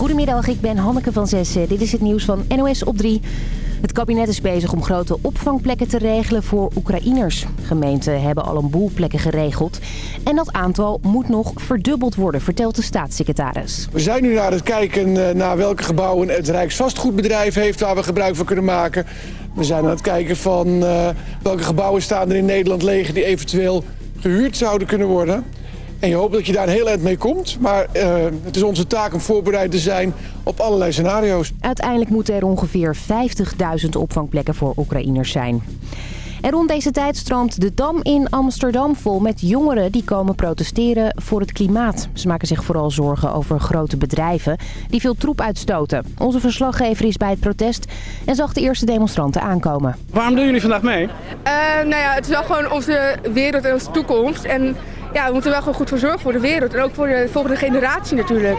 Goedemiddag, ik ben Hanneke van Zessen. Dit is het nieuws van NOS op 3. Het kabinet is bezig om grote opvangplekken te regelen voor Oekraïners. Gemeenten hebben al een boel plekken geregeld. En dat aantal moet nog verdubbeld worden, vertelt de staatssecretaris. We zijn nu aan het kijken eh, naar welke gebouwen het Rijksvastgoedbedrijf heeft... waar we gebruik van kunnen maken. We zijn aan het kijken van uh, welke gebouwen staan er in Nederland leeg... die eventueel gehuurd zouden kunnen worden... En je hoopt dat je daar een heel eind mee komt. Maar uh, het is onze taak om voorbereid te zijn op allerlei scenario's. Uiteindelijk moeten er ongeveer 50.000 opvangplekken voor Oekraïners zijn. En rond deze tijd stroomt de Dam in Amsterdam vol met jongeren die komen protesteren voor het klimaat. Ze maken zich vooral zorgen over grote bedrijven die veel troep uitstoten. Onze verslaggever is bij het protest en zag de eerste demonstranten aankomen. Waarom doen jullie vandaag mee? Uh, nou ja, het is wel gewoon onze wereld en onze toekomst. En ja, we moeten wel gewoon goed voor zorgen voor de wereld. En ook voor de volgende generatie natuurlijk.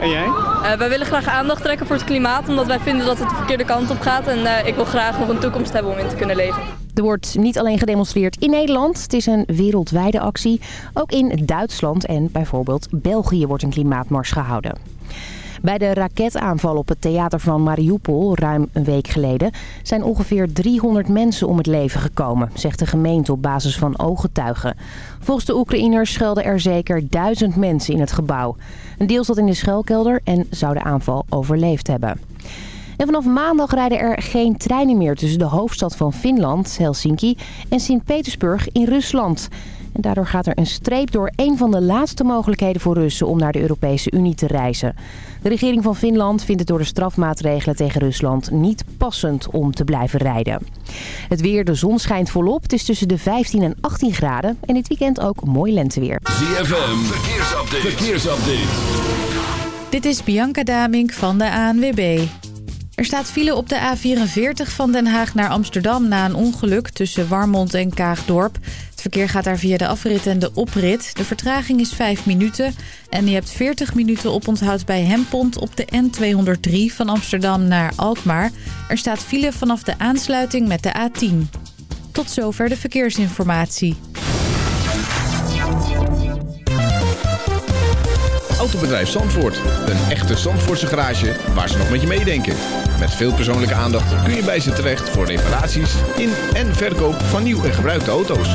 En jij? Uh, wij willen graag aandacht trekken voor het klimaat. Omdat wij vinden dat het de verkeerde kant op gaat. En uh, ik wil graag nog een toekomst hebben om in te kunnen leven. Er wordt niet alleen gedemonstreerd in Nederland. Het is een wereldwijde actie. Ook in Duitsland en bijvoorbeeld België wordt een klimaatmars gehouden. Bij de raketaanval op het theater van Mariupol ruim een week geleden... zijn ongeveer 300 mensen om het leven gekomen, zegt de gemeente op basis van ooggetuigen. Volgens de Oekraïners schelden er zeker duizend mensen in het gebouw. Een deel zat in de schuilkelder en zou de aanval overleefd hebben. En vanaf maandag rijden er geen treinen meer tussen de hoofdstad van Finland, Helsinki, en Sint-Petersburg in Rusland. En daardoor gaat er een streep door een van de laatste mogelijkheden voor Russen om naar de Europese Unie te reizen. De regering van Finland vindt het door de strafmaatregelen tegen Rusland niet passend om te blijven rijden. Het weer, de zon schijnt volop. Het is tussen de 15 en 18 graden. En dit weekend ook mooi lenteweer. ZFM, verkeersupdate. verkeersupdate. Dit is Bianca Damink van de ANWB. Er staat file op de A44 van Den Haag naar Amsterdam na een ongeluk tussen Warmond en Kaagdorp. Het verkeer gaat daar via de afrit en de oprit. De vertraging is 5 minuten. En je hebt 40 minuten oponthoud bij Hempont op de N203 van Amsterdam naar Alkmaar. Er staat file vanaf de aansluiting met de A10. Tot zover de verkeersinformatie. Autobedrijf Zandvoort. Een echte Zandvoortse garage waar ze nog met je meedenken. Met veel persoonlijke aandacht kun je bij ze terecht voor reparaties in en verkoop van nieuw en gebruikte auto's.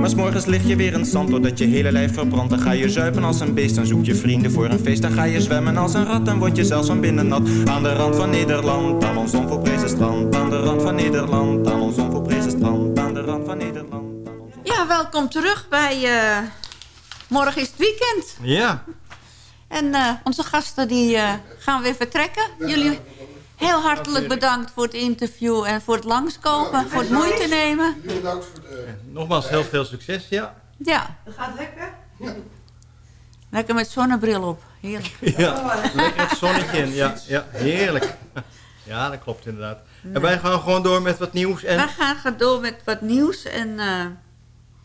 Maar s'morgens lig je weer in het zand, doordat je hele lijf verbrandt. Dan ga je zuipen als een beest, dan zoek je vrienden voor een feest. Dan ga je zwemmen als een rat, dan word je zelfs van binnen nat. Aan de rand van Nederland, aan ons onvolprezen strand. Aan de rand van Nederland, aan ons onvolprezen strand. Aan de rand van Nederland Ja, welkom terug bij... eh, morgen is het weekend. Ja, En eh, onze gasten die eh, gaan weer vertrekken. Jullie heel hartelijk bedankt voor het interview en voor het langskomen. Voor het moeite nemen. nogmaals heel veel succes, ja. Ja. Dat gaat lekker. Lekker met zonnebril op. Heerlijk. Ja, lekker het zonnetje in. Ja, ja, heerlijk. Ja, dat klopt inderdaad. En wij gaan gewoon door met wat nieuws. En... Wij gaan gaan door met wat nieuws. En, eh,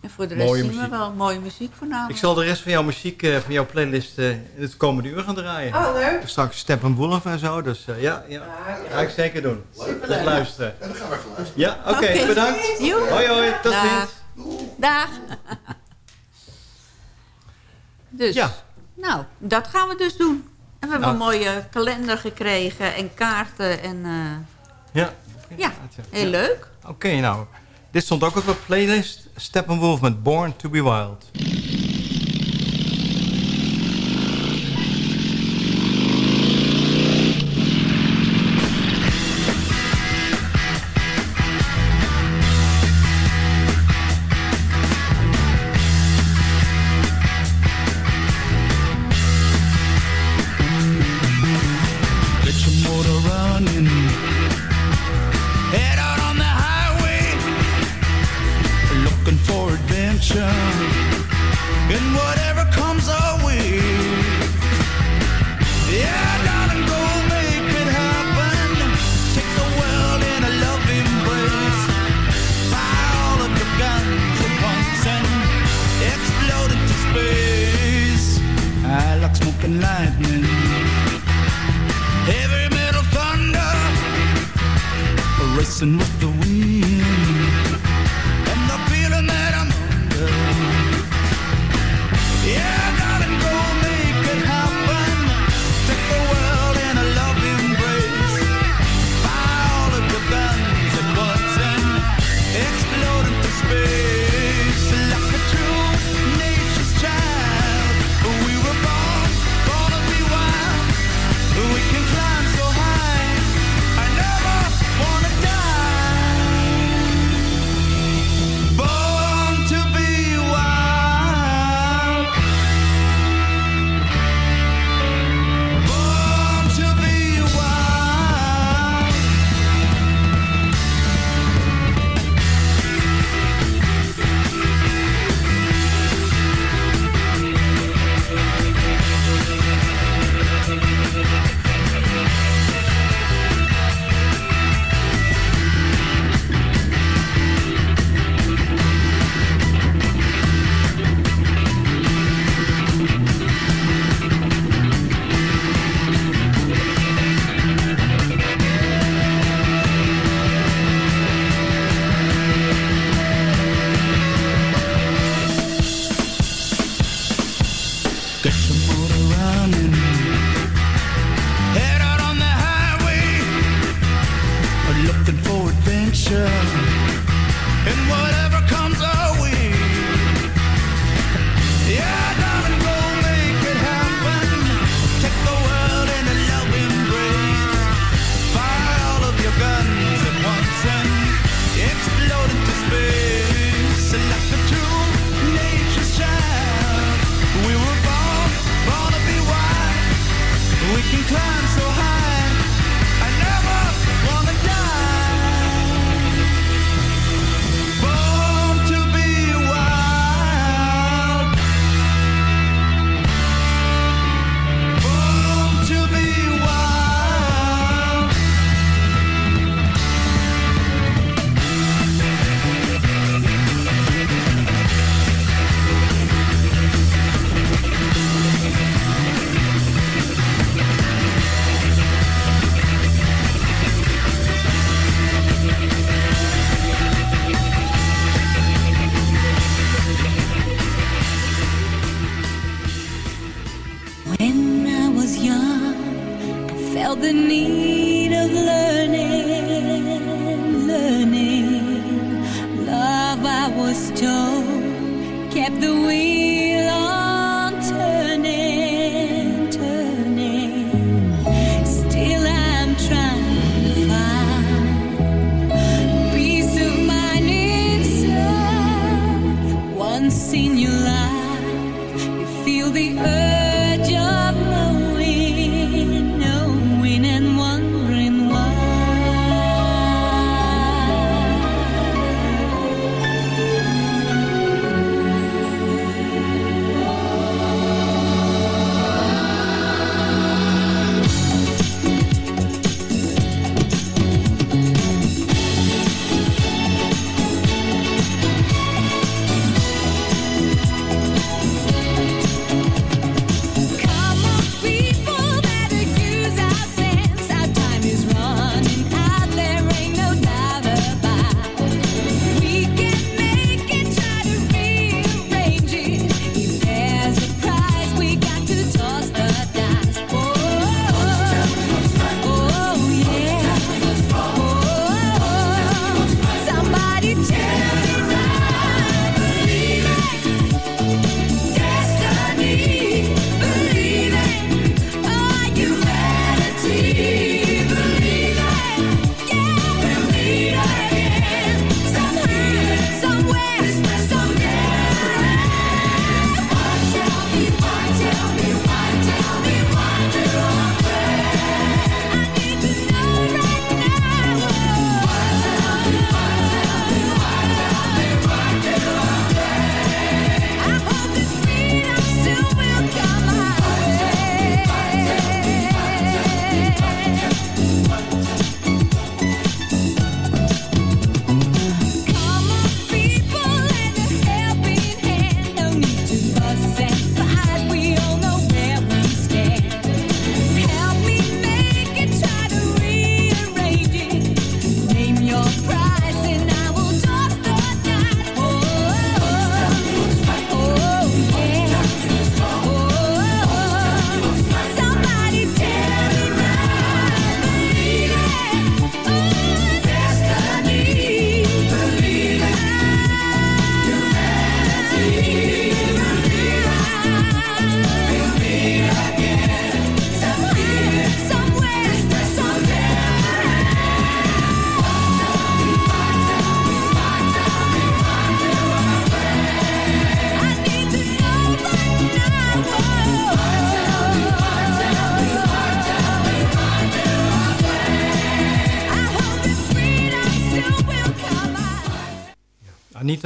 en voor de rest Mooie zien we muziek. wel mooie muziek voornamelijk. Ik zal de rest van jouw muziek, eh, van jouw playlist, eh, in het komende uur gaan draaien. Oh, leuk. Straks Steppenwolf en zo, dus eh, ja, ja. Ga ik zeker doen. Goed luisteren. En dan gaan we even luisteren. Ja, oké, bedankt. Joe. Hoi hoi, tot Dag. ziens. Dag. dus, Ja. nou, dat gaan we dus doen. En we hebben Nou. een mooie kalender gekregen en kaarten. En eh, Ja. ja, heel leuk. Oké, nou. Dit stond ook op de playlist. Steppenwolf met Born to be Wild.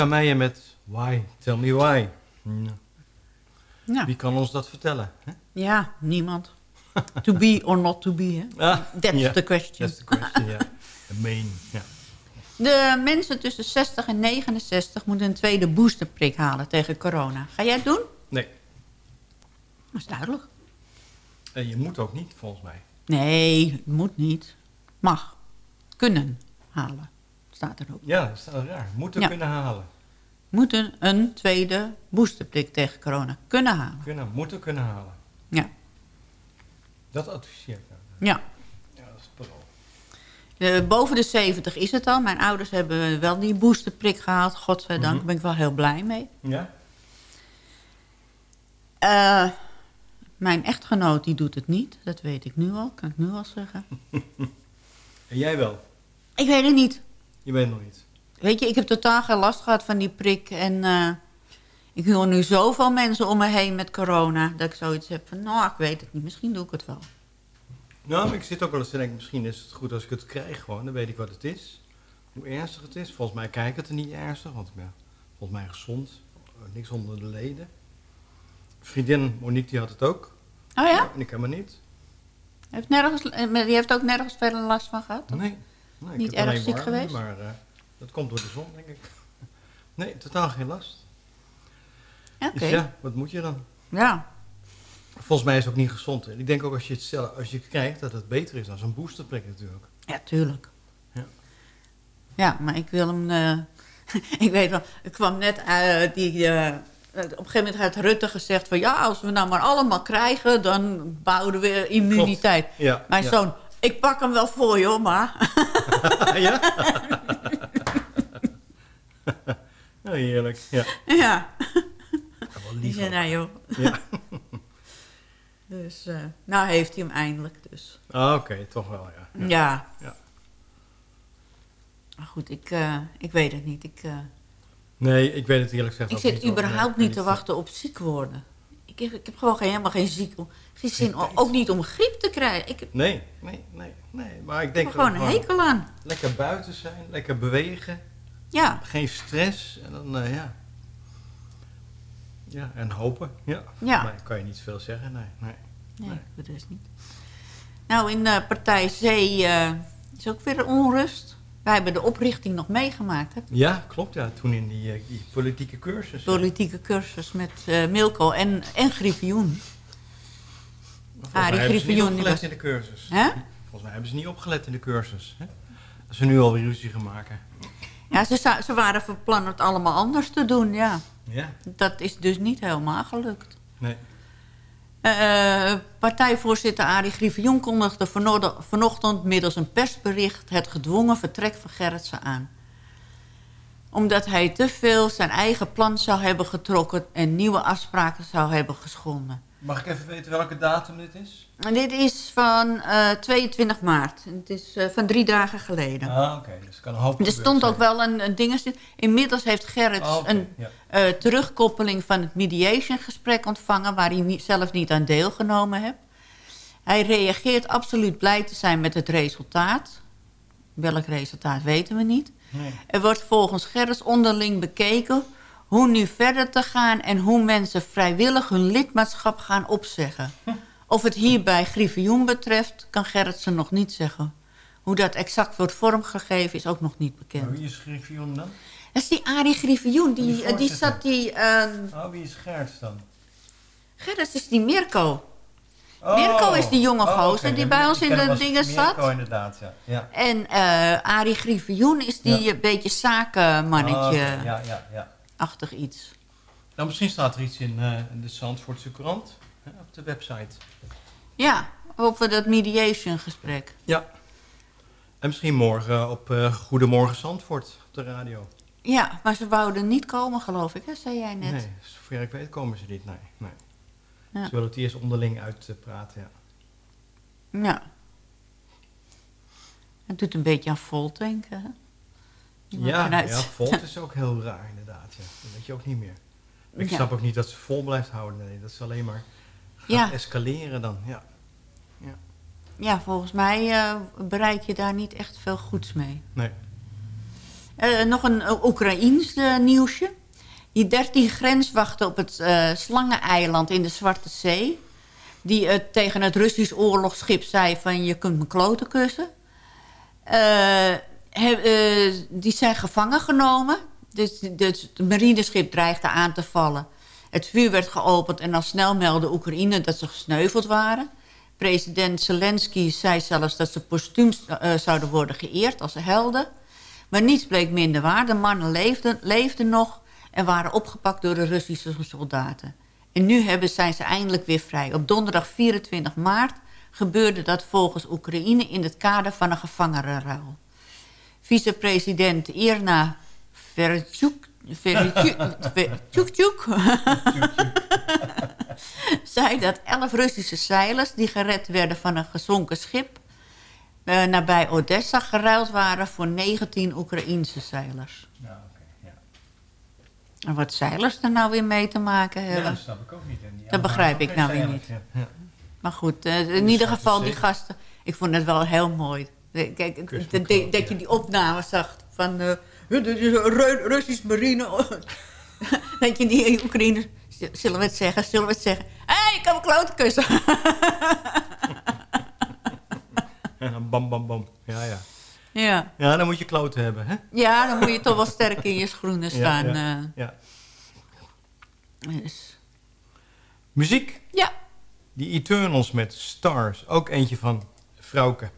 Anita Meijer met Why? Tell me why. Ja. Wie kan ons dat vertellen? hè? Ja, niemand. to be or not to be, hè? Ah, That's the question. That's the question, ja. The main, ja. De mensen tussen 60 en 69 moeten een tweede boosterprik halen tegen corona. Ga jij het doen? Nee, Dat is duidelijk. en je moet ook niet, volgens mij. Nee, het moet niet. Mag. Kunnen halen. Staat er ook. Ja, dat wel raar. Moeten Ja. kunnen halen. Moeten een tweede boosterprik tegen corona kunnen halen. Kunnen, moeten kunnen halen. Ja. Dat adviseer ik. nou. Ja. Ja, dat is vooral. Eh, boven de 70 is het al. Mijn ouders hebben wel die boosterprik gehaald. Godzijdank, Mhm. daar ben ik wel heel blij mee. Ja? Eh, mijn echtgenoot die doet het niet. Dat weet ik nu al. Kan ik nu al zeggen. En jij wel? Ik weet het niet. Je weet nog niet. Weet je, ik heb totaal geen last gehad van die prik. En eh, ik hoor nu zoveel mensen om me heen met corona... dat ik zoiets heb van, nou, ik weet het niet. Misschien doe ik het wel. Nou, maar ik zit ook wel eens te denken, misschien is het goed als ik het krijg gewoon. Dan weet ik wat het is. Hoe ernstig het is. Volgens mij kijk ik het er niet ernstig, want ik ben volgens mij gezond. Eh, Niks onder de leden. Vriendin Monique die had het ook. Oh ja? En ik helemaal niet. Heeft nergens, eh, die heeft ook nergens verder last van gehad? Nee. nee ik Niet heb erg ziek warm, geweest? Maar dat komt door de zon, denk ik. Nee, totaal geen last. Oké. Dus ja, wat moet je dan? Ja. Volgens mij is het ook niet gezond. En ik denk ook als je het, zelf, als je het krijgt, dat het beter is dan zo'n boosterprik natuurlijk. Ja, tuurlijk. Ja. Ja, maar ik wil hem... eh, ik weet wel, ik kwam net uit die... eh, op een gegeven moment had Rutte gezegd van... ja, als we nou maar allemaal krijgen, dan bouwen we immuniteit. Ja, Mijn ja. zoon, ik pak hem wel voor je, hoor, maar... ja? Heerlijk. Ja. ja. wel lief Ja, nou joh. Ja. dus, eh, nou heeft hij hem eindelijk dus. Ah, Oké, toch wel, ja. Ja. Ja. Maar goed, ik, eh, ik weet het niet. Ik, eh, Nee, ik weet het eerlijk gezegd ik ook zit niet. überhaupt Nee, niet te wachten op ziek worden. Ik heb, ik heb gewoon geen, helemaal geen ziek... Geen zin, ook niet om griep te krijgen. Ik Nee, nee, nee, nee. Maar ik er denk gewoon een hekel aan. Lekker buiten zijn, lekker bewegen. Ja. Geen stress. En dan, eh, ja. Ja, en hopen. Ja. Ja. Maar kan je niet veel zeggen, nee. nee. Nee, de rest niet. Nou, in eh, partij C eh, is ook weer onrust. Wij hebben de oprichting nog meegemaakt. Hè? Ja, klopt. Ja. Toen in die, die politieke cursus. Politieke cursus met Milko en, en Griffioen. Arie hebben ze niet Griffioen. was- in de cursus. Hè? Volgens mij hebben ze niet opgelet in de cursus. Hè? Als ze nu alweer ruzie gaan maken. Ja, ze, waren van plan het allemaal anders te doen, ja. Ja. Dat is dus niet helemaal gelukt. Nee. Eh, partijvoorzitter Arie Griffioen kondigde vanochtend, vanochtend middels een persbericht... het gedwongen vertrek van Gerritsen aan. Omdat hij te veel zijn eigen plan zou hebben getrokken... en nieuwe afspraken zou hebben geschonden. Mag ik even weten welke datum dit is? En dit is van eh, 22 maart. Het is eh, van drie dagen geleden. Ah, oké. Dus kan een hoop Er stond zijn. ook wel een, een ding. Inmiddels heeft Gerrit Ah, een ja. eh, terugkoppeling van het mediation gesprek ontvangen... waar hij niet, zelf niet aan deelgenomen heeft. Hij reageert absoluut blij te zijn met het resultaat. Welk resultaat weten we niet. Nee. Er wordt volgens Gerrits onderling bekeken hoe nu verder te gaan... en hoe mensen vrijwillig hun lidmaatschap gaan opzeggen. Of het hierbij Griffioen betreft, kan Gerritsen nog niet zeggen. Hoe dat exact wordt vormgegeven is ook nog niet bekend. Maar wie is Griffioen dan? Dat is die Arie Griffioen, die, Die eh, die zat die... ehm Oh, wie is Gerts dan? Gerrits is die Mirko. Oh. Mirko is die jonge Oh, gozer die bij ons in de dingen zat. Mirko inderdaad, ja. ja. En eh Arie Griffioen is die Ja. een beetje zakenmannetje-achtig Ah, oké. Ja, ja, ja. Iets. Nou, misschien staat er iets in, eh, in de Zandvoortse krant. Hè, op de website. Ja, over dat mediation gesprek. Ja. En misschien morgen op eh, Goedemorgen Zandvoort op de radio. Ja, maar ze wouden niet komen, geloof ik, hè, zei jij net. Nee, zover ik weet komen ze niet. Nee, nee. Ja. Ze willen het eerst onderling uitpraten, ja. Ja. Het doet een beetje aan Volt denken, hè? Ja, ja, Volt is ook heel raar inderdaad. Ja. Dat weet je ook niet meer. Ik Ja. snap ook niet dat ze vol blijft houden. Nee, dat is alleen maar gaat Ja. escaleren dan. Ja. Ja, volgens mij eh, bereik je daar niet echt veel goeds mee. Nee. Eh, nog een uh, Oekraïens eh, nieuwsje. Die 13 grenswachten op het eh, Slangeneiland in de Zwarte Zee... die eh, tegen het Russisch oorlogsschip zei van je kunt me kloten kussen... eh, die zijn gevangen genomen. Dus, dus het marineschip dreigde aan te vallen. Het vuur werd geopend en al snel meldde Oekraïne dat ze gesneuveld waren. President Zelensky zei zelfs dat ze postuum eh, zouden worden geëerd als helden. Maar niets bleek minder waar. De mannen leefden, leefden nog en waren opgepakt door de Russische soldaten. En nu hebben, zijn ze eindelijk weer vrij. Op donderdag 24 maart gebeurde dat volgens Oekraïne in het kader van een gevangenenruil. Vicepresident Irna Verchuk, Verchuk zei dat elf Russische zeilers die gered werden van een gezonken schip... eh, nabij Odessa geruild waren voor 19 Oekraïense zeilers. En wat zeilers er nou weer mee te maken hebben... Ja, dat snap ik ook niet. En Dat begrijp ik nou weer niet. ja. Maar goed, eh, in ieder geval die gasten... Ik vond het wel heel mooi. Kijk, dat, dat- dat je die opname zag van... een Ru- Russisch marine... dat je die Oekraïners... Zullen we het zeggen? Zullen we het zeggen? Hé, hey, ik kan mijn klote kussen. En dan bam, bam, bam. Ja, ja. ja. Ja, dan moet je kloten hebben, hè? ja, dan moet je toch wel sterk in je schoenen staan. Ja, eh. ja. Dus. Muziek? Ja. Die Eternals met Stars. Ook eentje van Frauke.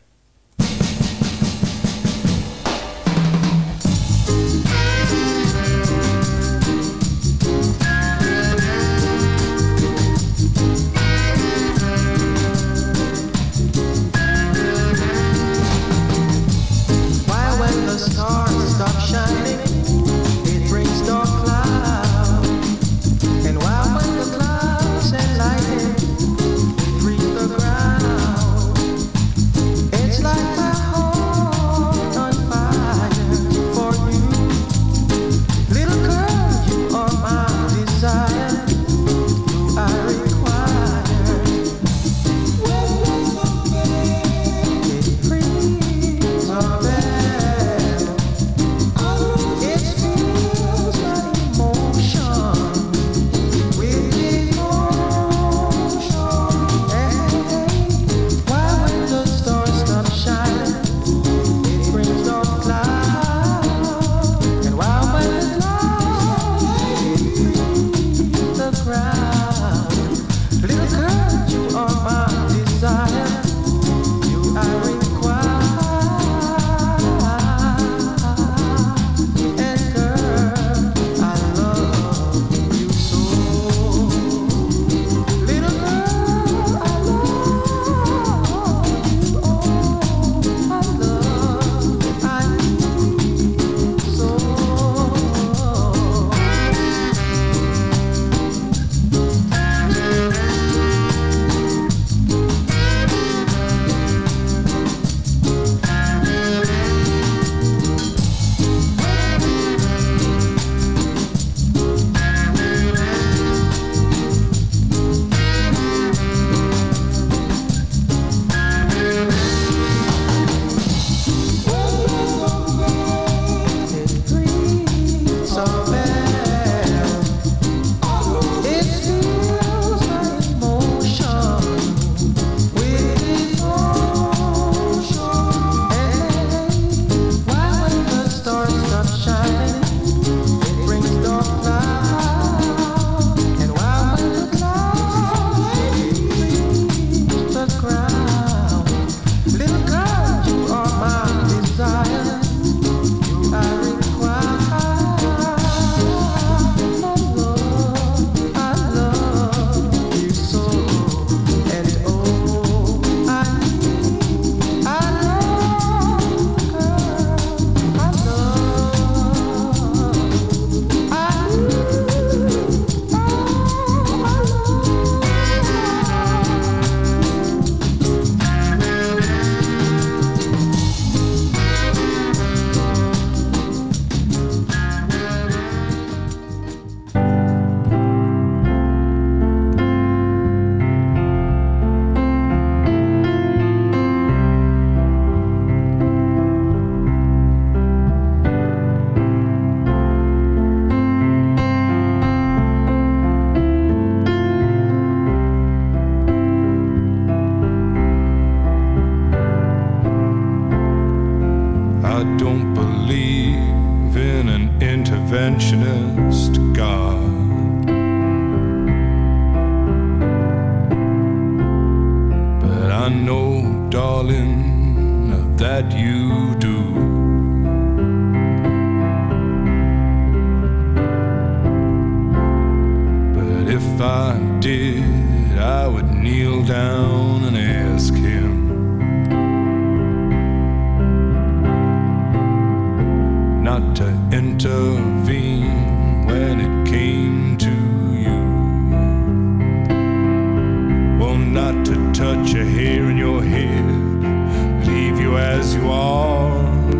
Touch a hair in your head, leave you as you are.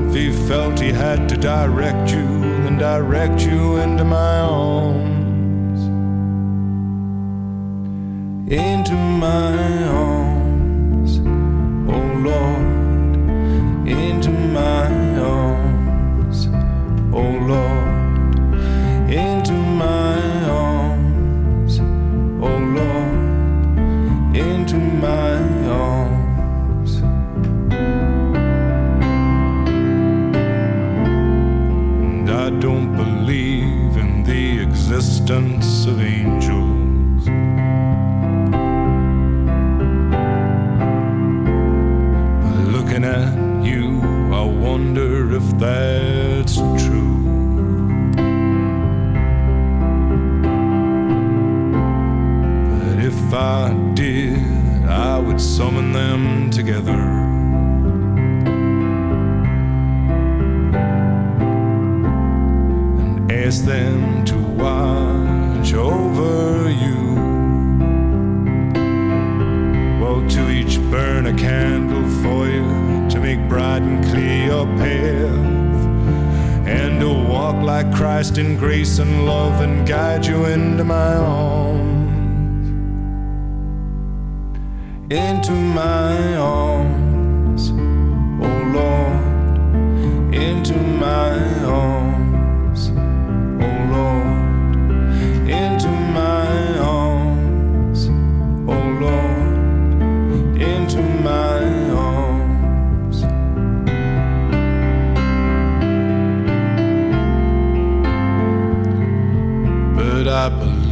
If he felt he had to direct you, then direct you into my arms. Into my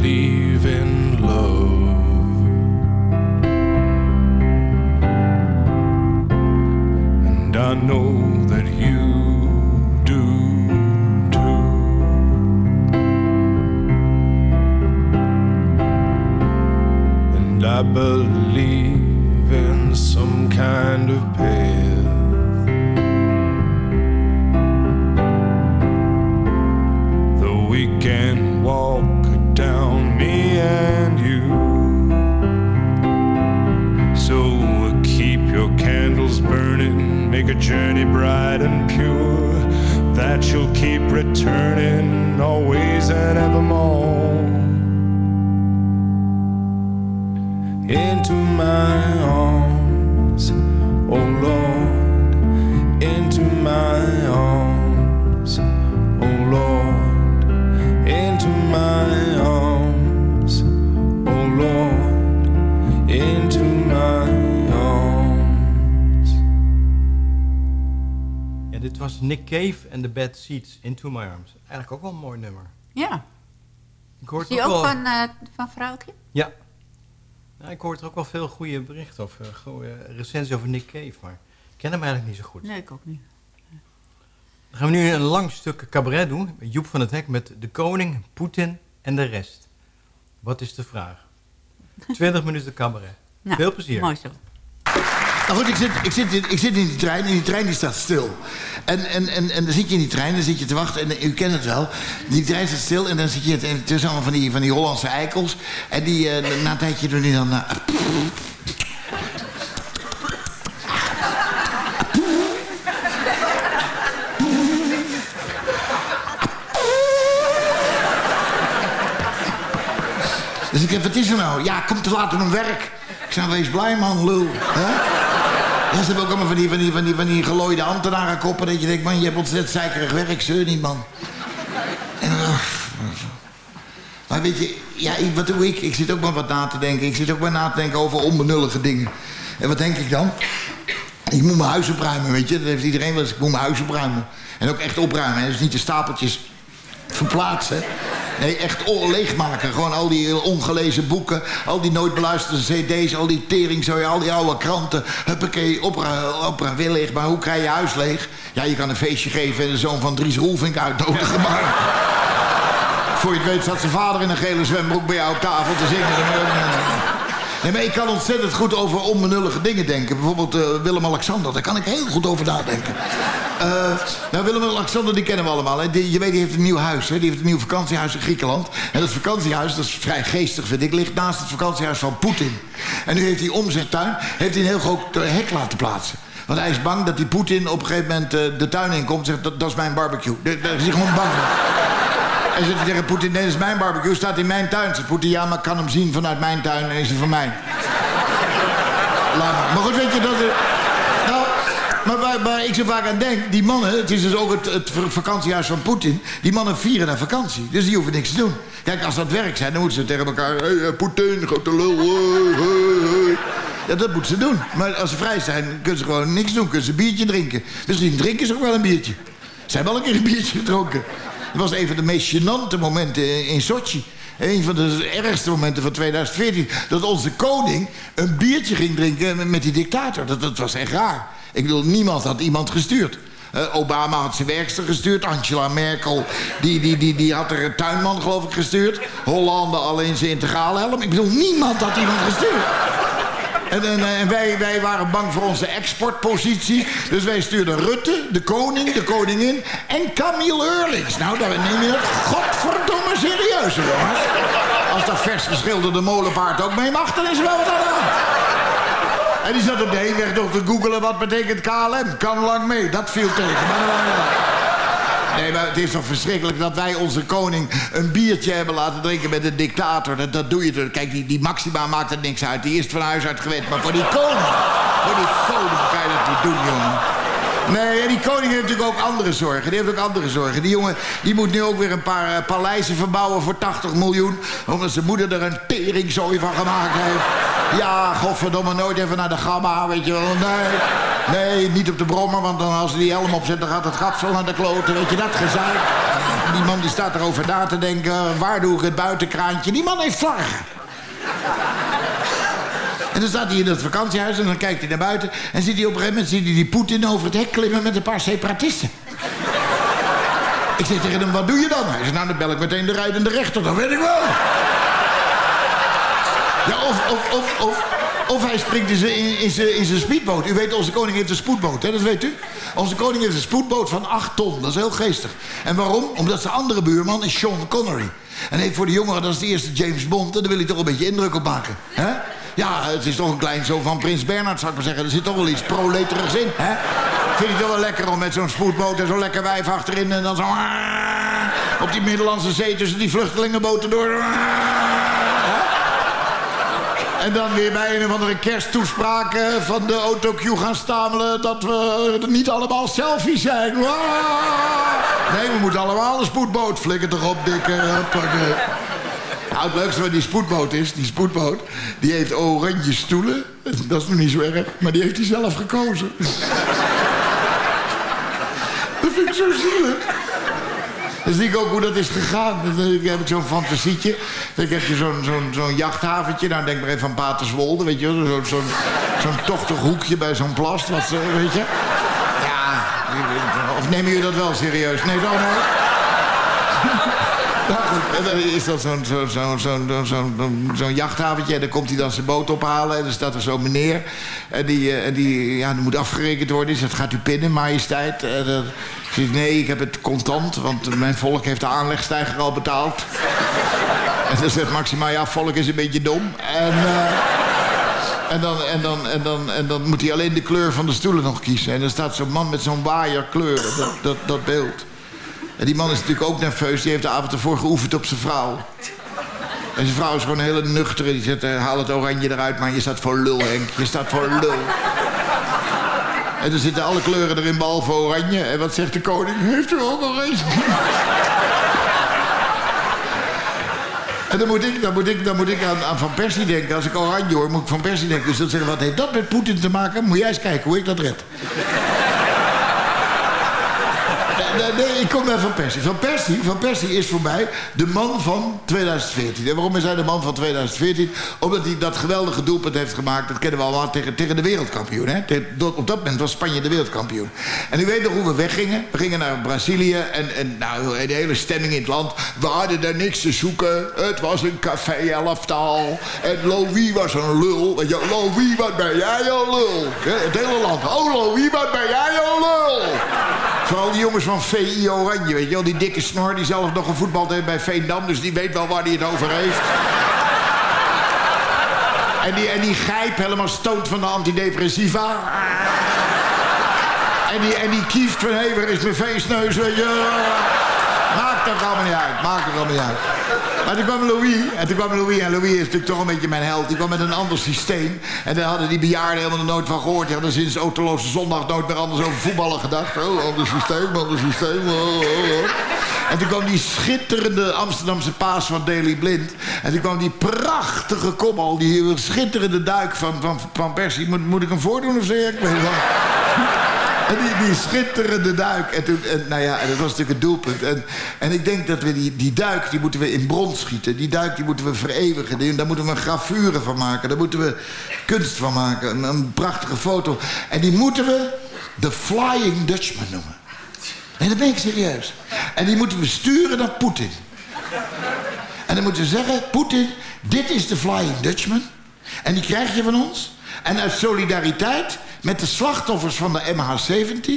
the Bad Seeds, Into My Arms. Eigenlijk ook wel een mooi nummer. Ja. Ik hoor Is het die ook wel- van, eh van Vrouwtje? Ja. Nou, ik hoor er ook wel veel goede berichten of eh, goede recensies over Nick Cave, maar ik ken hem eigenlijk niet zo goed. Nee, ik ook niet. Dan gaan we nu een lang stuk cabaret doen. Joep van het Hek met de koning, Poetin en de rest. Wat is de vraag? 20 minuten cabaret. Nou, Veel plezier. Mooi zo. Nou goed, ik zit, ik, zit, ik zit in die trein en die trein die staat stil. En, en, en, en dan zit je in die trein, dan zit je te wachten en u kent het wel. Die trein staat stil en dan zit je en tussen allemaal van die, van die Hollandse eikels. En die, eh, na een tijdje doen die dan... eh, Dus ik heb, wat is er nou? Ja, kom te laat op mijn werk. Ik zei, wees blij man, lul. Ja, ze hebben ook allemaal van die, van die, van die, van die gelooide ambtenarenkoppen... dat je denkt, man, je hebt ontzettend zeikerig werk, zeur niet, man. En, uh, maar weet je, ja, ik- wat doe ik? Ik zit ook maar wat na te denken. Ik zit ook maar na te denken over onbenullige dingen. En wat denk ik dan? Ik moet mijn huis opruimen, weet je. Dat heeft iedereen wel eens. Ik moet mijn huis opruimen. En ook echt opruimen. Hè. Dus niet de stapeltjes verplaatsen. Nee, echt leegmaken. Gewoon al die ongelezen boeken, al die nooit beluisterde cd's, al die tering, zo, al die oude kranten. Huppakee, opera, opera weer. Maar hoe krijg je huis leeg? Ja, je kan een feestje geven en de zoon van Dries Roelvink uitnodigen. Maar voor je het weet zat zijn vader in een gele zwembroek bij jou op tafel te zingen. Nee, maar ik kan ontzettend goed over onbenullige dingen denken. Bijvoorbeeld eh, Willem-Alexander, daar kan ik heel goed over nadenken. Eh, nou, Willem-Alexander, die kennen we allemaal. Hè? Die, je weet, die heeft een nieuw huis. Hè? Die heeft een nieuw vakantiehuis in Griekenland. En dat vakantiehuis, dat is vrij geestig, vind ik... ligt naast het vakantiehuis van Poetin. En nu heeft hij om zijn tuin heeft hij een heel groot eh, hek laten plaatsen. Want hij is bang dat die Poetin op een gegeven moment eh, de tuin inkomt... en zegt, dat, dat is mijn barbecue. Daar, is hij gewoon bang voor. En zegt hij tegen Poetin, nee, dat is mijn barbecue, staat in mijn tuin. Zegt Poetin, ja, maar ik kan hem zien vanuit mijn tuin en is hij van mij. Maar. Goed, weet je, dat is... Waar, ik zo vaak aan denk, die mannen, het is dus ook het, het vakantiehuis van Poetin, die mannen vieren naar vakantie. Dus die hoeven niks te doen. Kijk, als dat werk zijn, dan moeten ze tegen elkaar, hey, Poetin, grote lul. Ja, dat moeten ze doen. Maar als ze vrij zijn, kunnen ze gewoon niks doen. Kunnen ze een biertje drinken. Misschien drinken ze ook wel een biertje. Ze hebben al een keer een biertje gedronken. Dat was een van de meest gênante momenten in Sochi. Een van de ergste momenten van 2014. Dat onze koning een biertje ging drinken met die dictator. Dat, was echt raar. Ik bedoel, niemand had iemand gestuurd. Eh, Obama had zijn werkster gestuurd. Angela Merkel, die, die, die, die had er een tuinman, geloof ik, gestuurd. Hollande alleen zijn integrale helm. Ik bedoel, niemand had iemand gestuurd. En, en, en wij, wij waren bang voor onze exportpositie. Dus wij stuurden Rutte, de koning, de koningin en Camille Eurlings. Nou, daar neem je het godverdomme serieus, jongens. Als dat vers geschilderde molenpaard ook mee mag, dan is wel wat aan de hand. En die zat op de heenweg nog te googelen wat betekent KLM. Kan lang mee, dat viel tegen. Maar, Nee, maar het is toch verschrikkelijk dat wij onze koning een biertje hebben laten drinken met een dictator. Dat, dat doe je toch. Kijk, die, die Maxima maakt er niks uit. Die is van huis uit gewend. Maar voor die koning, voor die koning kan je dat niet doen, jongen. Nee, en die koning heeft natuurlijk ook andere zorgen. Die heeft ook andere zorgen. Die jongen die moet nu ook weer een paar uh, paleizen verbouwen voor 80 miljoen. Omdat zijn moeder er een teringzooi van gemaakt heeft. Ja, godverdomme, nooit even naar de gamma, weet je wel. Nee, nee, niet op de brommer, want dan als ze die helm opzet... dan gaat het kapsel naar de kloten, weet je, dat gezeik. Die man die staat erover na te denken... waar doe ik het buitenkraantje? Die man heeft zorgen. En dan staat hij in het vakantiehuis en dan kijkt hij naar buiten... en ziet hij op een gegeven moment ziet hij die Poetin over het hek klimmen... met een paar separatisten. Ik zeg tegen hem, wat doe je dan? Hij zegt, nou, dan bel ik meteen de rijdende rechter. Dat weet ik wel. Ja, of, of, of, of, of hij springt in zijn, in, zijn, in zijn speedboot. U weet, onze koning heeft een spoedboot, hè? dat weet u. Onze koning heeft een spoedboot van 8 ton. Dat is heel geestig. En waarom? Omdat zijn andere buurman is Sean Connery. En heeft voor de jongeren, dat is de eerste James Bond... en daar wil hij toch een beetje indruk op maken. Hè? Ja, het is toch een kleinzoon van Prins Bernhard, zou ik maar zeggen. Er zit toch wel iets proleterigs in, hè? Vind je het wel lekker om met zo'n spoedboot en zo'n lekker wijf achterin... en dan zo... op die Middellandse Zee tussen die vluchtelingenboten door... En dan weer bij een of andere kersttoespraak eh, van de autocue gaan stamelen... dat we niet allemaal selfies zijn. Nee, we moeten allemaal een spoedboot. Flikker toch op, dikke. Nou, het leukste van die spoedboot is, die spoedboot... die heeft oranje stoelen. Dat is nog niet zo erg, maar die heeft hij zelf gekozen. Dat vind ik zo zielig. Dan zie ik ook hoe dat is gegaan. Dan heb ik zo'n fantasietje. Dan heb je zo'n jachthaventje. Nou, denk maar even aan Paterswolde, weet je wel. Zo'n tochtig hoekje bij zo'n plast, wat, weet je. Ja, of nemen jullie dat wel serieus? Nee, dan hoor. En dan is dat zo'n zo'n jachthaventje. En dan komt hij dan zijn boot ophalen. En dan staat er zo'n meneer. En die, eh, en die ja, moet afgerekend worden. Die zegt, gaat u pinnen, majesteit? En dan zegt nee, ik heb het contant. Want mijn volk heeft de aanlegstijger al betaald. En dan zegt Maxima, ja, volk is een beetje dom. En... eh, en dan, en, dan, en, dan, en dan moet hij alleen de kleur van de stoelen nog kiezen. En dan staat zo'n man met zo'n waaier kleuren. Dat, dat, dat beeld. En die man is natuurlijk ook nerveus. Die heeft de avond ervoor geoefend op zijn vrouw. En zijn vrouw is gewoon een hele nuchtere. Die zegt, eh, haal het oranje eruit, maar je staat voor lul, Henk. Je staat voor lul. En dan zitten alle kleuren erin, behalve oranje. En wat zegt de koning? Heeft u ook oranje? En dan moet ik, dan moet ik, dan moet ik aan, aan Van Persie denken. Als ik oranje hoor, moet ik Van Persie denken. Dus dan zeggen, wat heeft dat met Poetin te maken? Moet jij eens kijken hoe ik dat red. Nee, nee, ik kom bij Van Persie. Van Persie, Van Persie is voor mij de man van 2014. En waarom is hij de man van 2014? Omdat hij dat geweldige doelpunt heeft gemaakt. Dat kennen we allemaal tegen, tegen de wereldkampioen. Hè? Op dat moment was Spanje de wereldkampioen. En ik weet nog hoe we weggingen. We gingen naar Brazilië. En, en nou, de hele stemming in het land. We hadden daar niks te zoeken. Het was een café-elftal. En Louis was een lul. Louis, wat ben jij een lul? Het hele land. Oh, Louis, wat ben jij een lul? Vooral die jongens van VI Oranje, weet je wel. Die dikke snor die zelf nog gevoetbald heeft bij Veendam. Dus die weet wel waar hij het over heeft. En die, en die helemaal stoot van de antidepressiva. En die, en die kieft van Hever is mijn feestneus, weet je. Maakt er allemaal niet uit, maakt er allemaal niet uit. Maar toen kwam Louis, en toen kwam Louis, en Louis is natuurlijk toch een beetje mijn held. Die kwam met een ander systeem. En daar hadden die bejaarden helemaal nooit van gehoord. Die hadden sinds Autoloze Zondag nooit meer anders over voetballen gedacht. Oh, ander systeem, ander systeem, oh, oh, oh. En toen kwam die schitterende Amsterdamse paas van Daily Blind. En toen kwam die prachtige kopbal, die schitterende duik van, van, van Persie. Moet, moet ik hem voordoen of zo? Ik weet het wel. En die, die schitterende duik. En, toen, en, nou ja, en dat was natuurlijk het doelpunt. En, en ik denk dat we die, die duik, die moeten we in brons schieten. Die duik, die moeten we vereeuwigen. Daar moeten we gravure van maken. Daar moeten we kunst van maken. Een, een prachtige foto. En die moeten we de Flying Dutchman noemen. Nee, dat ben ik serieus. En die moeten we sturen naar Poetin. En dan moeten we zeggen, Poetin, dit is de Flying Dutchman. En die krijg je van ons. En uit solidariteit met de slachtoffers van de MH17...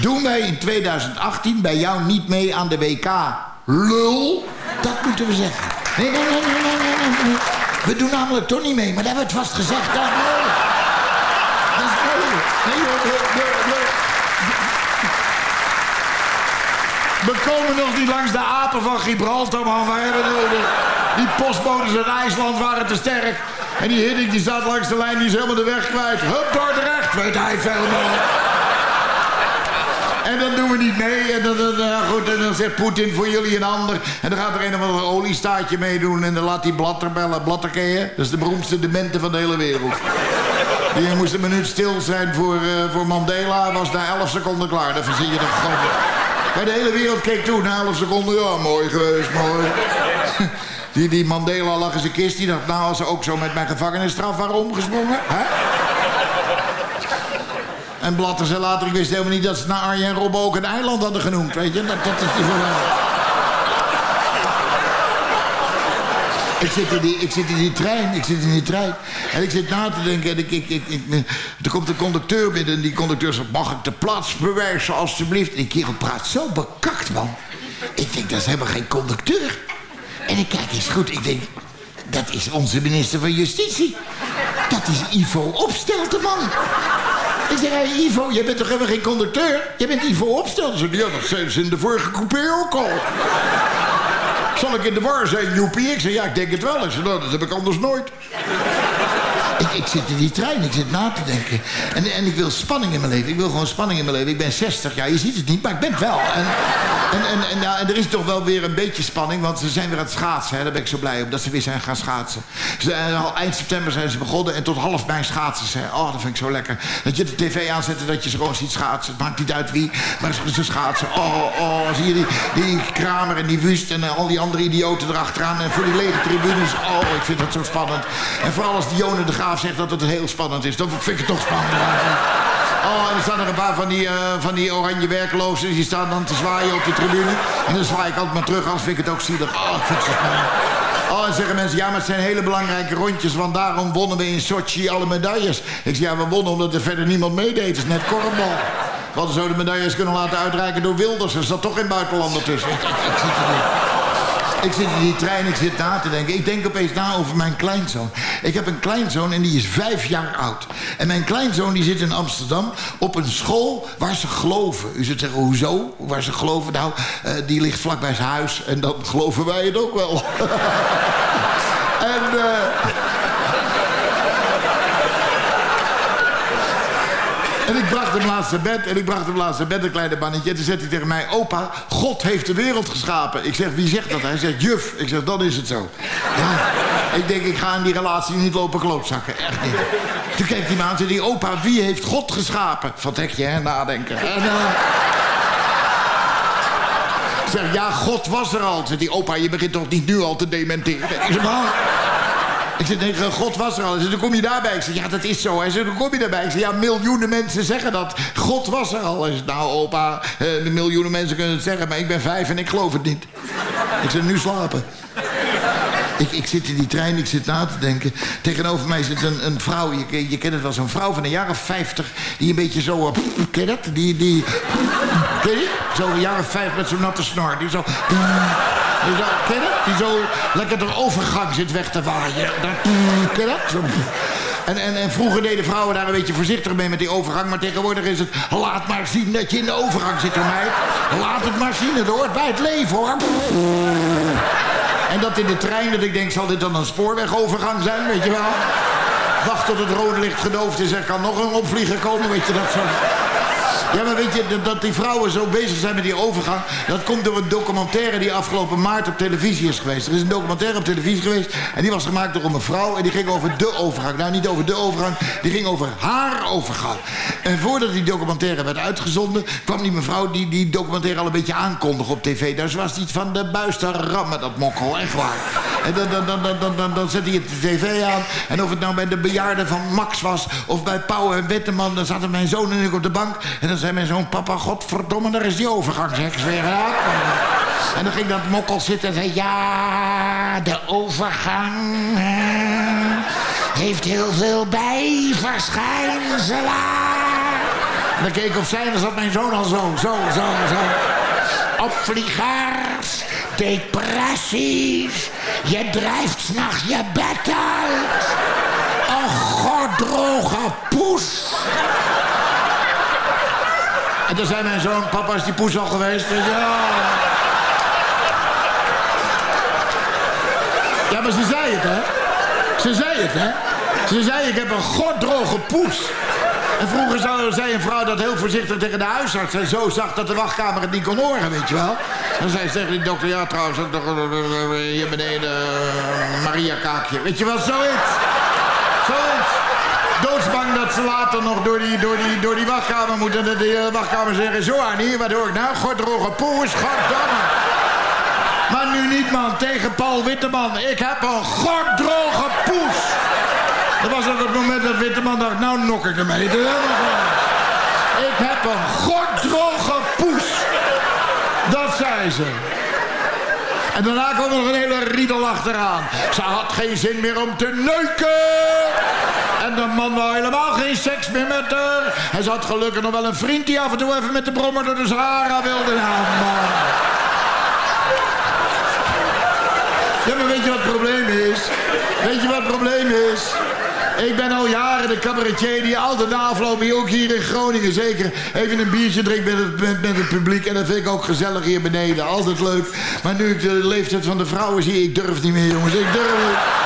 doen wij in 2018 bij jou niet mee aan de WK. Lul, dat moeten we zeggen. Nee, nee, nee, nee, nee, nee. We doen namelijk toch niet mee, maar dat werd vast gezegd. Dat. Dat is. We komen nog niet langs de apen van Gibraltar, man. We hebben nodig. Die postbodes uit IJsland waren te sterk. En die Hiddink die staat langs de lijn, die is helemaal de weg kwijt. Hup, Dordrecht, weet hij veel man. En dan doen we niet mee. En dan, dan, dan- goed, en dan zegt Poetin voor jullie een ander. En dan gaat er een of ander oliestaatje meedoen. En dan laat hij Blatter bellen. Blatter? Dat is de beroemdste demente van de hele wereld. Die moest een minuut stil zijn voor, eh, voor Mandela. Was na 11 seconden klaar. Dat verzin je toch gewoon. De hele wereld keek toe. Na 11 seconden. Ja, mooi geweest, mooi. Die, die Mandela lag in zijn kist. Die dacht, nou, als ze ook zo met mijn gevangenisstraf waren omgesprongen. Hè? En Blatter zei later, ik wist helemaal niet dat ze naar Arjen en ook een eiland hadden genoemd. Weet je, dat, dat is die verhaal. Ik zit, in die, ik zit in die trein, ik zit in die trein. En ik zit na te denken en ik, ik, ik, ik, er komt een conducteur binnen... en die conducteur zegt, mag ik de plaats bewijzen alstublieft? En die kerel praat zo bekakt, man. Ik denk, dat is helemaal geen conducteur. En ik kijk eens goed, ik denk... dat is onze minister van Justitie. Dat is Ivo Opstelten, man. Ik zeg, Ivo, jij bent toch helemaal geen conducteur? Je bent Ivo Opstelten. Ze ja, dat zijn ze in de vorige coupé ook al. Zal ik in de war zijn, Joepie? Ik zeg, ja, ik denk het wel. Ik nou, dat heb ik anders nooit. Ik, zit in die trein, ik zit na te denken. En, en ik wil spanning in mijn leven. Ik wil gewoon spanning in mijn leven. Ik ben 60 jaar, je ziet het niet, maar ik ben het wel. En, en, en, ja, er is toch wel weer een beetje spanning, want ze zijn weer aan het schaatsen. Hè. Daar ben ik zo blij op, dat ze weer zijn gaan schaatsen. Ze, eh, al eind september zijn ze begonnen en tot half mei schaatsen ze. Oh, dat vind ik zo lekker. Dat je de tv aanzet en dat je ze gewoon ziet schaatsen. Het maakt niet uit wie, maar ze- schaatsen. Oh, oh, zie je die, Kramer en die Wust en eh, al die andere idioten erachteraan. En voor die lege tribunes. Oh, ik vind dat zo spannend. En vooral als Dione de Graaf zegt dat het heel spannend is. Dan vind ik het toch spannend. Oh, en er staan er een paar van die, eh, van die oranje werklozen. Die staan dan te zwaaien op de tribune. En dan zwaai ik altijd maar terug, anders vind ik het ook zielig. Oh, ik vind zo spannend. Oh, en zeggen mensen, ja, maar het zijn hele belangrijke rondjes... want daarom wonnen we in Sochi alle medailles. Ik zeg, ja, we wonnen omdat er verder niemand meedeed. Het is net korfbal. We hadden zo de medailles kunnen laten uitreiken door Wilders. Er zat toch geen buitenlander tussen. Ik, ik, ik. Ik zit in die trein, ik zit na te denken. Ik denk opeens na over mijn kleinzoon. Ik heb een kleinzoon en die is vijf jaar oud. En mijn kleinzoon die zit in Amsterdam op een school waar ze geloven. U zult zeggen, hoezo? Waar ze geloven? Nou, eh, die ligt vlakbij zijn huis en dan geloven wij het ook wel. en... eh, En ik bracht hem laatst bed. En ik bracht hem laatst naar bed, een kleine mannetje. En toen zegt hij tegen mij... Opa, God heeft de wereld geschapen. Ik zeg, wie zegt dat? Hij zegt, juf. Ik zeg, dan is het zo. Ja, ik denk, ik ga in die relatie niet lopen klootzakken. Echt niet. Toen hij me aan en hij... Opa, wie heeft God geschapen? Van tekje, hè? Nadenken. En, eh, ik zeg, ja, God was er al. Die opa, je begint toch niet nu al te dementeren? Ik zeg, maar... Ik zeg, nee, God was er al. Hij zei, dan kom je daarbij. Ik zeg, ja, dat is zo. Zei, dan kom je daarbij. Ik zeg, ja, miljoenen mensen zeggen dat. God was er al. Hij nou, opa, eh, de miljoenen mensen kunnen het zeggen... maar ik ben vijf en ik geloof het niet. Ik zeg, nu slapen. Ik, ik zit in die trein, ik zit na te denken. Tegenover mij zit een, een vrouw, je, je kent het wel, zo'n vrouw van een jaar of 50... die een beetje zo... eh, ken je dat? Die, die... Ken je? Zo'n jaar of vijf met zo'n natte snor. Die zo... Die zo, ken dat? Die zo lekker door overgang zit weg te waaien. Dat, ken dat? En, en, en vroeger deden vrouwen daar een beetje voorzichtig mee met die overgang. Maar tegenwoordig is het, laat maar zien dat je in de overgang zit, meid. Laat het maar zien, het bij het leven, hoor. En dat in de trein, dat ik denk, zal dit dan een spoorwegovergang zijn, weet je wel? Wacht tot het rode licht gedoofd is, er kan nog een opvlieger komen, weet je dat zo. Ja, maar weet je, dat- die vrouwen zo bezig zijn met die overgang... dat komt door een documentaire die afgelopen maart op televisie is geweest. Er is een documentaire op televisie geweest... en die was gemaakt door een mevrouw en die ging over de overgang. Nou, niet over de overgang, die ging over haar overgang. En voordat die documentaire werd uitgezonden... kwam die mevrouw die die documentaire al een beetje aankondigde op tv. Dus was iets van de buis te rammen, dat mokkel, echt waar. En dan, dan, dan, dan, dan, dan, zette hij het de tv aan. En of het nou bij de bejaarden van Max was... of bij Pauw en Wetteman, dan zaten mijn zoon en ik op de bank... en dan zei mijn zoon, papa, godverdomme, daar is die overgang, zeg. Ik zweer het aan. En dan ging dat mokkel zitten en zei... ja, de overgang heeft heel veel bijverschijnselen. En dan keek ik op zij en zat mijn zoon al zo, zo, zo, zo. Opvliegers, depressies, je drijft s'nachts je bed uit. Een goddroge poes. En toen zei mijn zoon, papa is die poes al geweest? Ja. Ja, maar ze zei het, hè? Ze zei het, hè? Ze zei, ik heb een goddroge poes. En vroeger zei een vrouw dat heel voorzichtig tegen de huisarts... en zo zag dat de wachtkamer het niet kon horen, weet je wel. Dan zei ze tegen die dokter, ja trouwens, eh, eh, eh, hier beneden Maria Kaakje. Weet je wel, zoiets. Zoiets. Dat ze later nog door die, door die, door die wachtkamer moeten... en dat die eh, wachtkamer zeggen, zo Annie, wat hoor ik nou? Goddroge poes, goddamme. Maar nu niet, man. Tegen Paul Witteman. Ik heb een goddroge poes. Dat was op het moment dat Witteman dacht, nou nok ik ermee. Ik heb een goddroge poes. Dat zei ze. En daarna kwam nog een hele riedel achteraan. Ze had geen zin meer om te neuken. En de man wou helemaal geen seks meer met haar. Ze had gelukkig nog wel een vriend die af en toe even met de brommer door de Sahara wilde. Nou, man. Ja, maar weet je wat het probleem is? Weet je wat het probleem is? Ik ben al jaren de cabaretier die altijd na afloop, hier ook hier in Groningen zeker, even een biertje drinkt met het, met, met het publiek. En dat vind ik ook gezellig hier beneden. Altijd leuk. Maar nu ik de leeftijd van de vrouwen zie, ik durf niet meer, jongens. Ik durf niet.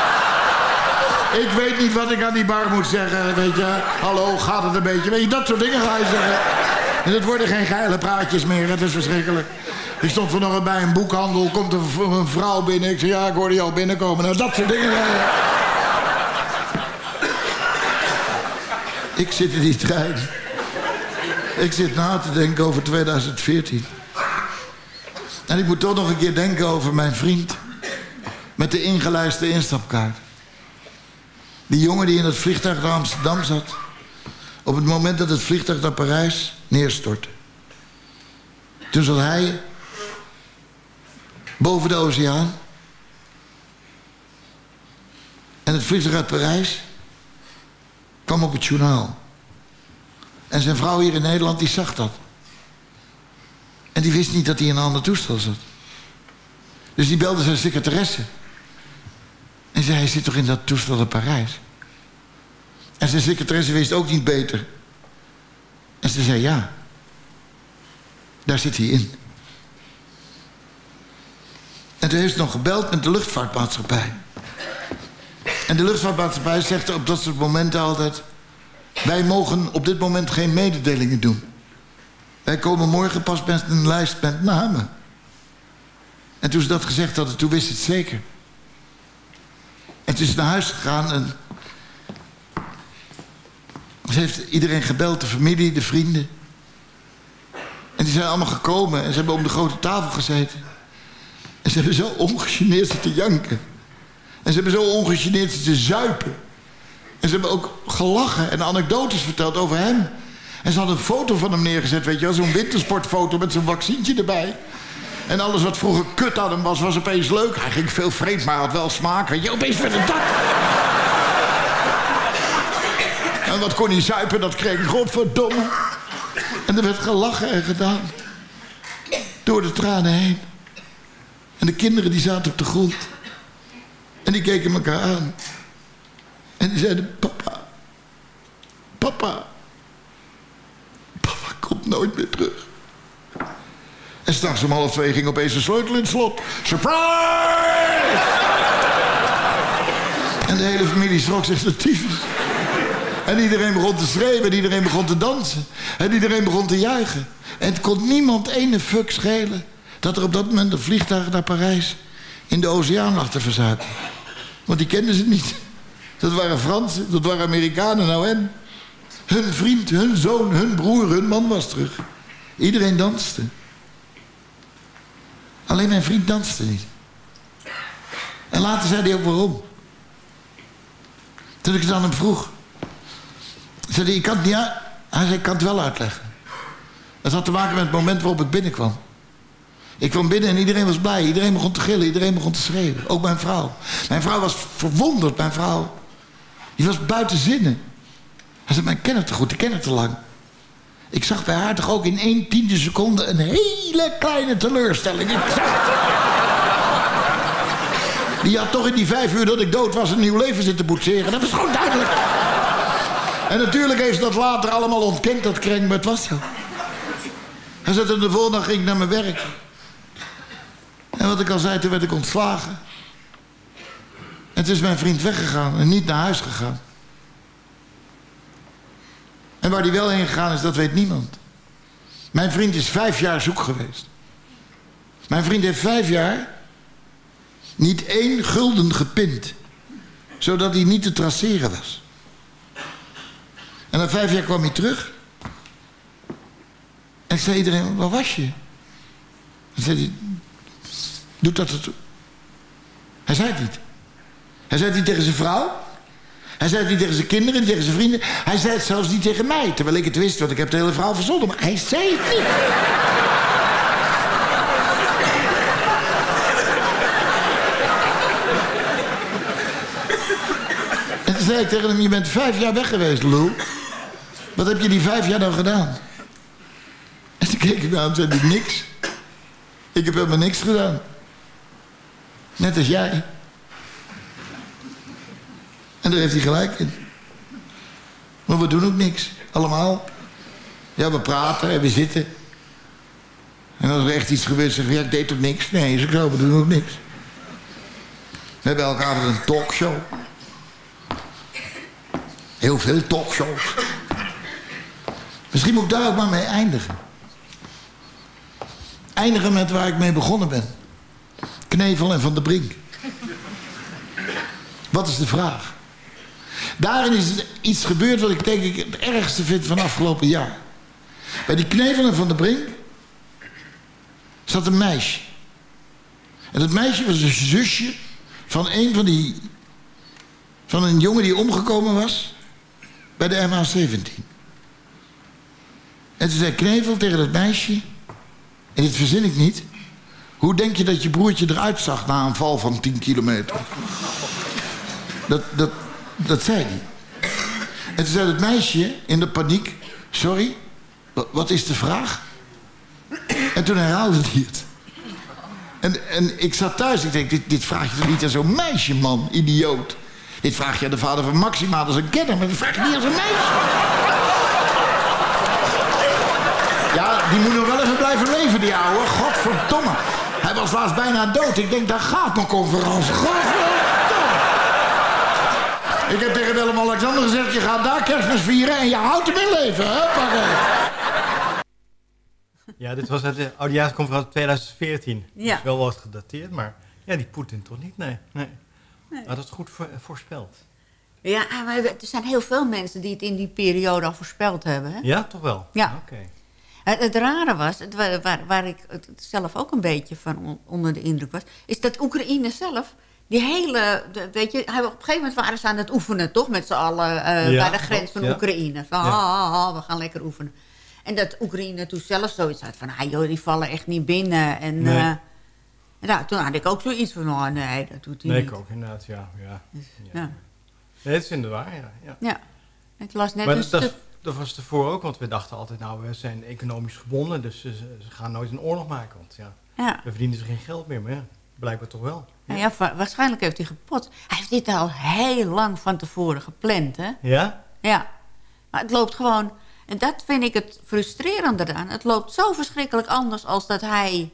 Ik weet niet wat ik aan die bar moet zeggen, weet je. Hallo, gaat het een beetje? Weet je, dat soort dingen ga je zeggen. En het worden geen geile praatjes meer, het is verschrikkelijk. Ik stond vanochtend bij een boekhandel, komt een, een vrouw binnen. Ik zeg, ja, ik hoorde al binnenkomen. Nou, dat soort dingen. Ik zit in die trein. Ik zit na te denken over 2014. En ik moet toch nog een keer denken over mijn vriend. Met de ingelijste instapkaart. Die jongen die in het vliegtuig naar Amsterdam zat. Op het moment dat het vliegtuig naar Parijs neerstortte. Toen zat hij boven de oceaan. En het vliegtuig uit Parijs kwam op het journaal. En zijn vrouw hier in Nederland, die zag dat. En die wist niet dat hij in een ander toestel zat. Dus die belde zijn secretaresse. En zei, hij zit toch in dat toestel in Parijs? En zijn secretaresse wist ook niet beter. En ze zei, ja. Daar zit hij in. En toen heeft ze nog gebeld met de luchtvaartmaatschappij. En de luchtvaartmaatschappij zegt op dat soort momenten altijd... Wij mogen op dit moment geen mededelingen doen. Wij komen morgen pas met een lijst met namen. En toen ze dat gezegd hadden, toen wist het zeker. En toen is naar huis gegaan en... Ze heeft iedereen gebeld, de familie, de vrienden. En die zijn allemaal gekomen en ze hebben om de grote tafel gezeten. En ze hebben zo ongegeneerd zitten janken. En ze hebben zo ongegeneerd zitten zuipen. En ze hebben ook gelachen en anekdotes verteld over hem. En ze hadden een foto van hem neergezet, weet je wel. Zo'n wintersportfoto met zo'n vaccintje erbij. En alles wat vroeger kut aan hem was, was opeens leuk. Hij ging veel vreemd, maar had wel smaak. Weet je, opeens werd het dat. En wat kon hij zuipen, dat kreeg ik godverdomme. En er werd gelachen en gedaan. Door de tranen heen. En de kinderen die zaten op de grond. En die keken elkaar aan. En die zeiden, papa. Papa. Papa komt nooit meer terug. En s'nachts om half twee ging opeens de sleutel in het slot. Surprise! en de hele familie schrok zich de tyfus. En iedereen begon te schreeuwen en iedereen begon te dansen. En iedereen begon te juichen. En het kon niemand ene fuck schelen... dat er op dat moment een vliegtuig naar Parijs... in de oceaan lag te. Want die kenden ze niet. Dat waren Fransen, dat waren Amerikanen, nou en. Hun vriend, hun zoon, hun broer, hun man was terug. Iedereen danste. Alleen mijn vriend danste niet. En later zei hij ook waarom. Toen ik het aan hem vroeg. Zei hij, ik kan het niet. Hij zei, ik kan het wel uitleggen. Het had te maken met het moment waarop ik binnenkwam. Ik kwam binnen en iedereen was blij. Iedereen begon te gillen, iedereen begon te schreeuwen. Ook mijn vrouw. Mijn vrouw was verwonderd, mijn vrouw. Die was buiten zinnen. Hij zei, maar ik ken het te goed, ik ken het te lang. Ik zag bij haar toch ook in één tiende seconde een hele kleine teleurstelling. Die had toch in die vijf uur dat ik dood was een nieuw leven zitten boetseren. Dat was gewoon duidelijk. En natuurlijk heeft ze dat later allemaal ontkend, dat kring, maar het was zo. Hij zette de volgende dag ging ik naar mijn werk. En wat ik al zei, toen werd ik ontslagen. En toen is mijn vriend weggegaan en niet naar huis gegaan. En waar die wel heen gegaan is, dat weet niemand. Mijn vriend is vijf jaar zoek geweest. Mijn vriend heeft vijf jaar niet één gulden gepind. Zodat hij niet te traceren was. En na vijf jaar kwam hij terug. En zei iedereen, waar was je? En zei hij, doet dat het... Hij zei het niet. Hij zei het niet tegen zijn vrouw. Hij zei het niet tegen zijn kinderen, niet tegen zijn vrienden. Hij zei het zelfs niet tegen mij. Terwijl ik het wist, want ik heb de hele verhaal verzonnen. Maar hij zei het niet. En toen zei ik tegen hem, je bent vijf jaar weg geweest, Lou. Wat heb je die vijf jaar nou gedaan? En toen keek ik naar hem en zei niks. Ik heb helemaal niks gedaan. Net als jij. En daar heeft hij gelijk in. Maar we doen ook niks. Allemaal. Ja, we praten en we zitten. En als er echt iets gebeurt, zeggen we, ja, ik deed toch niks? Nee, ze zo, we doen ook niks. We hebben elkaar altijd een talkshow. Heel veel talkshows. Misschien moet ik daar ook maar mee eindigen. Eindigen met waar ik mee begonnen ben. Knevel en Van der Brink. Wat is de vraag? Daarin is iets gebeurd wat ik denk ik het ergste vind van afgelopen jaar. Bij die Knevel en Van der Brink zat een meisje. En dat meisje was een zusje van een van die... van een jongen die omgekomen was bij de MH17. En toen zei Knevel tegen dat meisje... en dit verzin ik niet... hoe denk je dat je broertje eruit zag na een val van 10 kilometer? Dat, dat, dat zei hij. En toen zei het meisje in de paniek... Sorry, wa- wat is de vraag? En toen herhaalde hij het. En, en ik zat thuis, ik denk, dit, dit vraag je toch niet aan zo'n meisje, man, idioot. Dit vraag je aan de vader van Maxima, dat is een kenner, maar dit vraag je niet aan zo'n meisje. Ja, die moet nog wel even blijven leven, die ouwe. Godverdomme. Hij was laatst bijna dood. Ik denk, daar gaat mijn conferentie. Godverdomme. Ik heb tegen Willem-Alexander gezegd, je gaat daar kerstmis vieren en je houdt hem in leven, hè? Ja, dit was uit de oudejaarsconferentie 2014. Ja. is wel wat gedateerd, maar ja, die Poetin toch niet? Nee. nee. Had het goed voor- voorspeld? Ja, maar er zijn heel veel mensen die het in die periode al voorspeld hebben. Hè? Ja, toch wel? Ja. Oké. Het, het rare was, het, waar, waar, ik het zelf ook een beetje van on- onder de indruk was... is dat Oekraïne zelf, die hele... weet je, hij- op een gegeven moment waren ze aan het oefenen, toch? Met z'n allen Ja, bij de grens van ja. Oekraïne. Van, ah, ah, ah, we gaan lekker oefenen. En dat Oekraïne toen zelf zoiets had van... Ah, joh, die vallen echt niet binnen. En, Nee. eh, nou, toen had ik ook zoiets van... Oh, nee, dat doet hij Nee, niet. ik ook inderdaad, ja. ja. Ja. Nee, het is inderdaad waar, ja. ja. Ik las net maar een dat, dat, stuk... dat was tevoren ook, want we dachten altijd, nou, we zijn economisch gebonden, dus ze, ze gaan nooit een oorlog maken. Want ja, Ja. we verdienen ze geen geld meer, maar ja, blijkbaar toch wel. Nou ja, waarschijnlijk heeft hij gepot. Hij heeft dit al heel lang van tevoren gepland, hè? Ja? Ja. Maar het loopt gewoon... En dat vind ik het frustrerende eraan. Het loopt zo verschrikkelijk anders als dat hij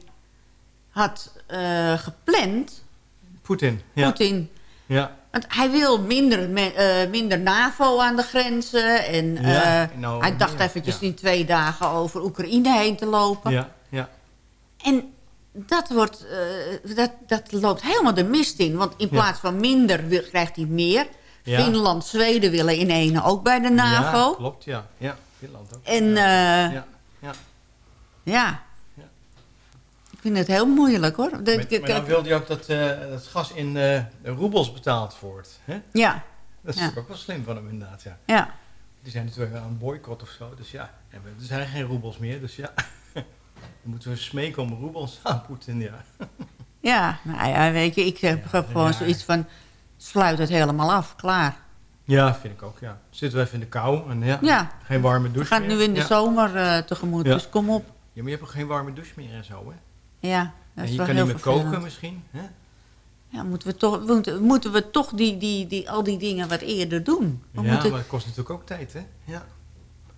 had eh, gepland. Poetin. Ja. Poetin. Ja. Want hij wil minder, me- eh, minder NAVO aan de grenzen. En Ja, eh, nou, hij dacht ja, eventjes ja. in twee dagen over Oekraïne heen te lopen. Ja, ja. En dat, wordt, eh, dat, dat loopt helemaal de mist in. Want in Ja. plaats van minder wil, krijgt hij meer. Ja. Finland, Zweden willen in ene ook bij de NAVO. Ja, klopt, ja. Ja, Finland ook. En ja. eh, ja. ja. ja. Ik vind het heel moeilijk hoor. Dat- Maar, dan wilde je ook dat dat gas in eh, roebels betaald wordt. Hè? Ja. Dat is Ja. ook wel slim van hem inderdaad, ja. Ja. Die zijn natuurlijk aan een boycott of zo, dus ja. En we- er zijn geen roebels meer, dus ja. Dan moeten we smeken om roebels aan Poetin, ja. Ja, nou ja, weet je, ik heb gewoon ja. zoiets van... sluit het helemaal af, klaar. Ja, vind ik ook, ja. Zitten we even in de kou en ja, Ja. geen warme We douche gaan meer. nu in de zomer eh, tegemoet, Ja. dus kom op. Ja, maar je hebt ook geen warme douche meer en zo, hè? Ja, dat en is je wel kan heel niet meer vervelend. koken misschien, hè? Ja, moeten we toch, moeten, we toch die, die, die, al die dingen wat eerder doen? We ja, moeten, maar het kost natuurlijk ook tijd, hè? Ja.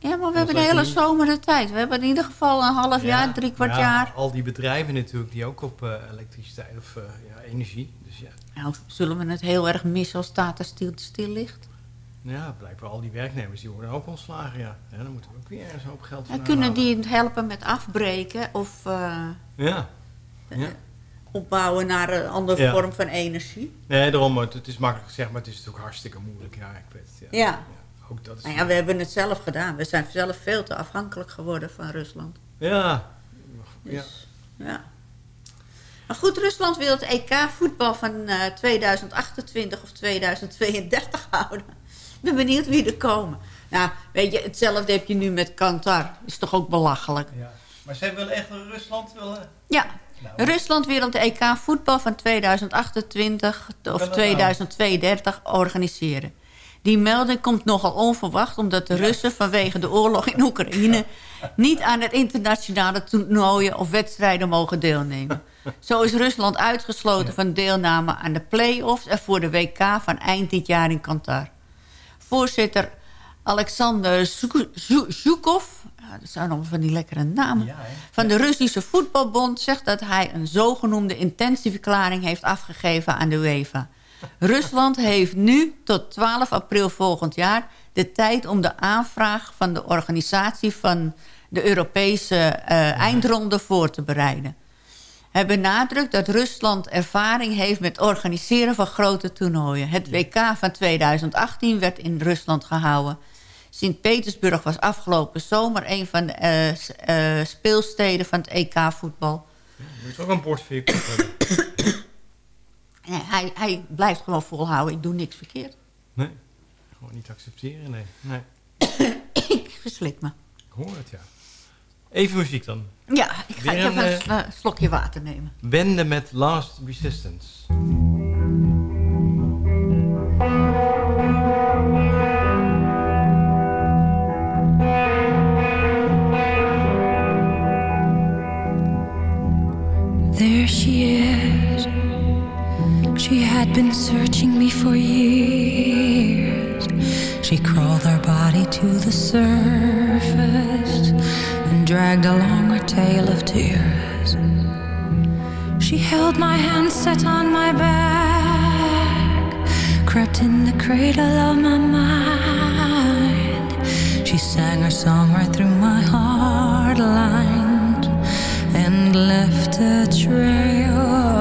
Ja, maar we hebben de hele zomer de tijd. We hebben in ieder geval een half Ja, jaar, drie kwart ja, jaar. al die bedrijven natuurlijk die ook op eh, elektriciteit of eh, ja, energie. Dus ja, Nou, zullen we het heel erg missen als Tata stil, stil ligt? ja, blijkbaar al die werknemers die worden ook ontslagen, ja. ja dan moeten we ook weer ergens een hoop geld van kunnen die helpen met afbreken of eh, Ja. ja. opbouwen naar een andere vorm van energie? Nee, daarom, het, het is makkelijk gezegd, maar het is natuurlijk hartstikke moeilijk. Ja, ik weet het. Ja. Ja. Ook dat is... Nou ja, we hebben het zelf gedaan. We zijn zelf veel te afhankelijk geworden van Rusland. Ja. ja. Dus, ja. Maar goed, Rusland wil het EK voetbal van eh, 2028 of 2032 houden. Ik ben benieuwd wie er komen. Nou, weet je, hetzelfde heb je nu met Qatar. Is toch ook belachelijk? Ja. Maar zij willen echt Rusland willen... Ja, Rusland wil het EK voetbal van 2028 of nou? 2032 organiseren. Die melding komt nogal onverwacht... omdat de Russen vanwege de oorlog in Oekraïne... niet aan het internationale toernooien of wedstrijden mogen deelnemen. Zo is Rusland uitgesloten van deelname aan de play-offs... en voor de WK van eind dit jaar in Qatar. Voorzitter Alexander Zhu- Zhu- Zhukov... Dat zijn allemaal van die lekkere namen... van de Russische Voetbalbond zegt dat hij een zogenoemde intentieverklaring heeft afgegeven aan de UEFA. Rusland heeft nu tot 12 april volgend jaar de tijd om de aanvraag van de organisatie van de Europese eh, eindronde voor te bereiden. Hij benadrukt dat Rusland ervaring heeft met organiseren van grote toernooien. Het WK van 2018 werd in Rusland gehouden. Sint-Petersburg was afgelopen zomer een van de eh, eh, speelsteden van het EK-voetbal. Je moet ook een bord voor je kop hebben. Hij, hij blijft gewoon volhouden, ik doe niks verkeerd. Nee, gewoon niet accepteren, nee. nee. ik verslik me. Ik hoor het, ja. Even muziek dan. Ja, ik ga Weer even een, een eh, sl- slokje water nemen. Wende met Last Resistance. Had been searching me for years. She crawled her body to the surface and dragged along her tail of tears. She held my hand set on my back, crept in the cradle of my mind. She sang her song right through my heart lines and left a trail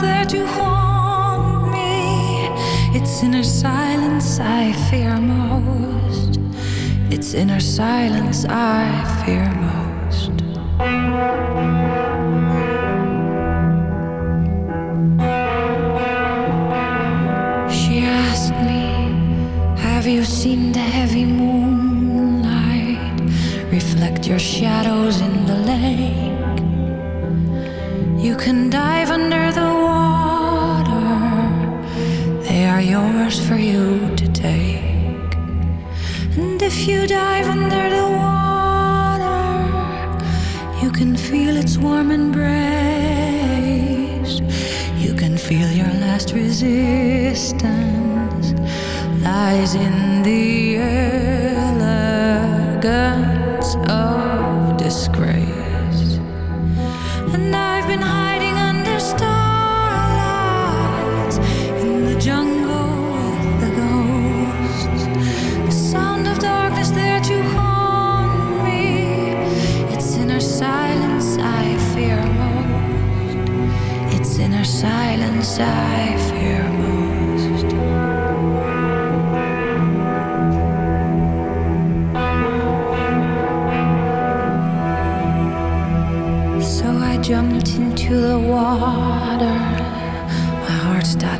there to haunt me. It's inner silence I fear most. It's inner silence I fear most. She asked me, Have you seen the heavy moonlight reflect your shadows in the lake? You can dive under the yours for you to take. And if you dive under the water, you can feel its warm embrace. You can feel your last resistance lies in the elegance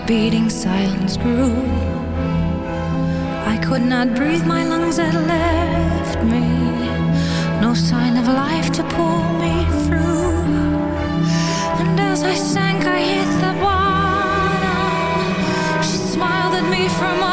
beating, silence grew. I could not breathe, my lungs had left me. No sign of life to pull me through. And as I sank, I hit the bottom. She smiled at me from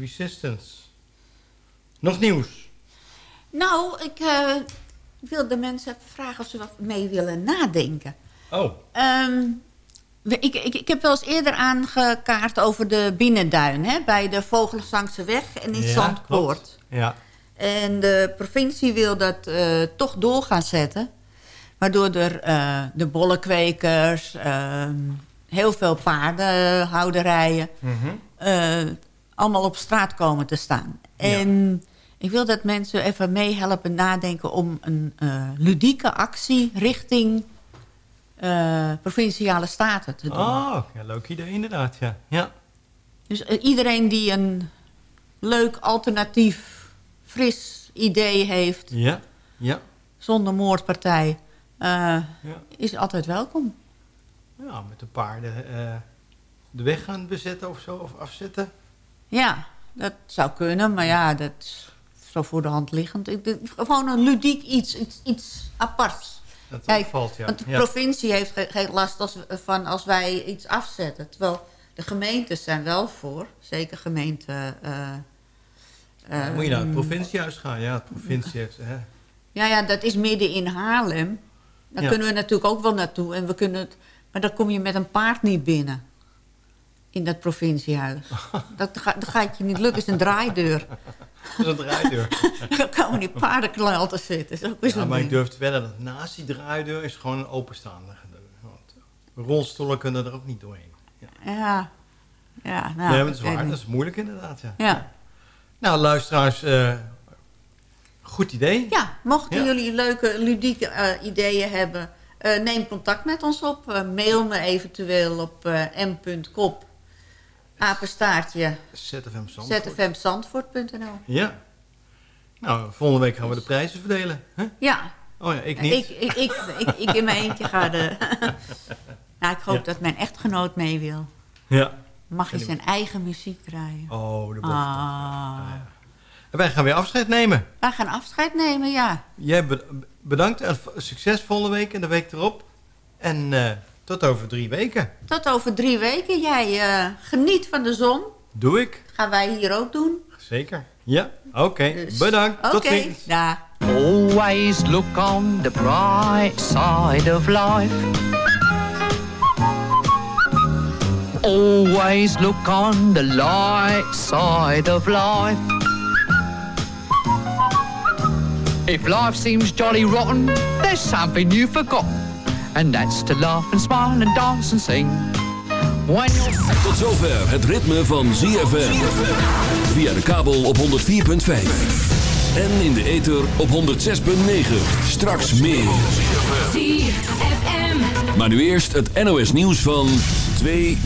Resistance. Nog nieuws? Nou, ik eh, wil de mensen even vragen of ze wat mee willen nadenken. Oh. Ehm, ik, ik, ik heb wel eens eerder aangekaart over de binnenduin... Hè, bij de Vogelenzangse weg en in Ja, klopt. Ja. En de provincie wil dat eh, toch door gaan zetten. Waardoor er eh, de bollenkwekers, ehm, heel veel paardenhouderijen... Eh, allemaal op straat komen te staan. En ik wil dat mensen even meehelpen nadenken... om een eh, ludieke actie richting eh, provinciale staten te doen. Oh, ja, leuk idee inderdaad, ja. ja. Dus eh, iedereen die een leuk, alternatief, fris idee heeft... Ja, ja. zonder moordpartij, Ja. is altijd welkom. Ja, met de paarden de weg gaan bezetten of zo, of afzetten. Ja, dat zou kunnen, maar ja, dat is zo voor de hand liggend. Ik, gewoon een ludiek iets, iets, iets aparts. Dat Kijk, opvalt, ja. Want de Ja. provincie heeft ge- geen last als, van als wij iets afzetten. Terwijl de gemeentes zijn wel voor, zeker gemeente... eh, Ja, eh, moet je naar het provinciehuis gaan? Ja, het provincie heeft... Hè. Ja, ja, dat is midden in Haarlem. Daar kunnen we natuurlijk ook wel naartoe. En we kunnen het, maar dan kom je met een paard niet binnen. In dat provinciehuis. dat, ga- dat gaat je niet lukken. Het is een draaideur. Dat is een draaideur. Dan komen die paardenknal te zitten. Dat is ook weer Ja, zo'n maar ik ding. durf te wedden dat naast die draaideur is gewoon een openstaande deur. Want rolstoelen kunnen er ook niet doorheen. Ja. Ja, nou. nee, maar dat is ik weet waar. niet. Dat is moeilijk inderdaad, ja. Ja. Nou, luisteraars, eh, goed idee. Ja, mochten Ja. jullie leuke, ludieke eh, ideeën hebben... eh, neem contact met ons op. Mail me eventueel op eh, m.kop apenstaartje ZFM Zandvoort. zfmzandvoort.nl Ja. Nou, volgende week gaan we de prijzen verdelen. Hè? Ja. Oh ja, ik niet. Ik, ik, ik, ik, ik in mijn eentje ga de... nou, ik hoop Ja. dat mijn echtgenoot mee wil. Ja. Mag hij zijn eigen muziek draaien. Oh, de ah. En wij gaan weer afscheid nemen. Wij gaan afscheid nemen, ja. Jij be- bedankt succes volgende week en de week erop. En eh, tot over drie weken. Tot over drie weken. Jij eh, geniet van de zon. Doe ik. Gaan wij hier ook doen. Zeker. Ja, oké. Bedankt. Tot Oké, ziens. dag. Always look on the bright side of life. Always look on the light side of life. If life seems jolly rotten, there's something you've forgotten. And that's to laugh and smile and dance and sing. When. Tot zover het ritme van ZFM. Via de kabel op 104.5. En in de ether op 106.9. Straks meer. Maar nu eerst het NOS nieuws van 2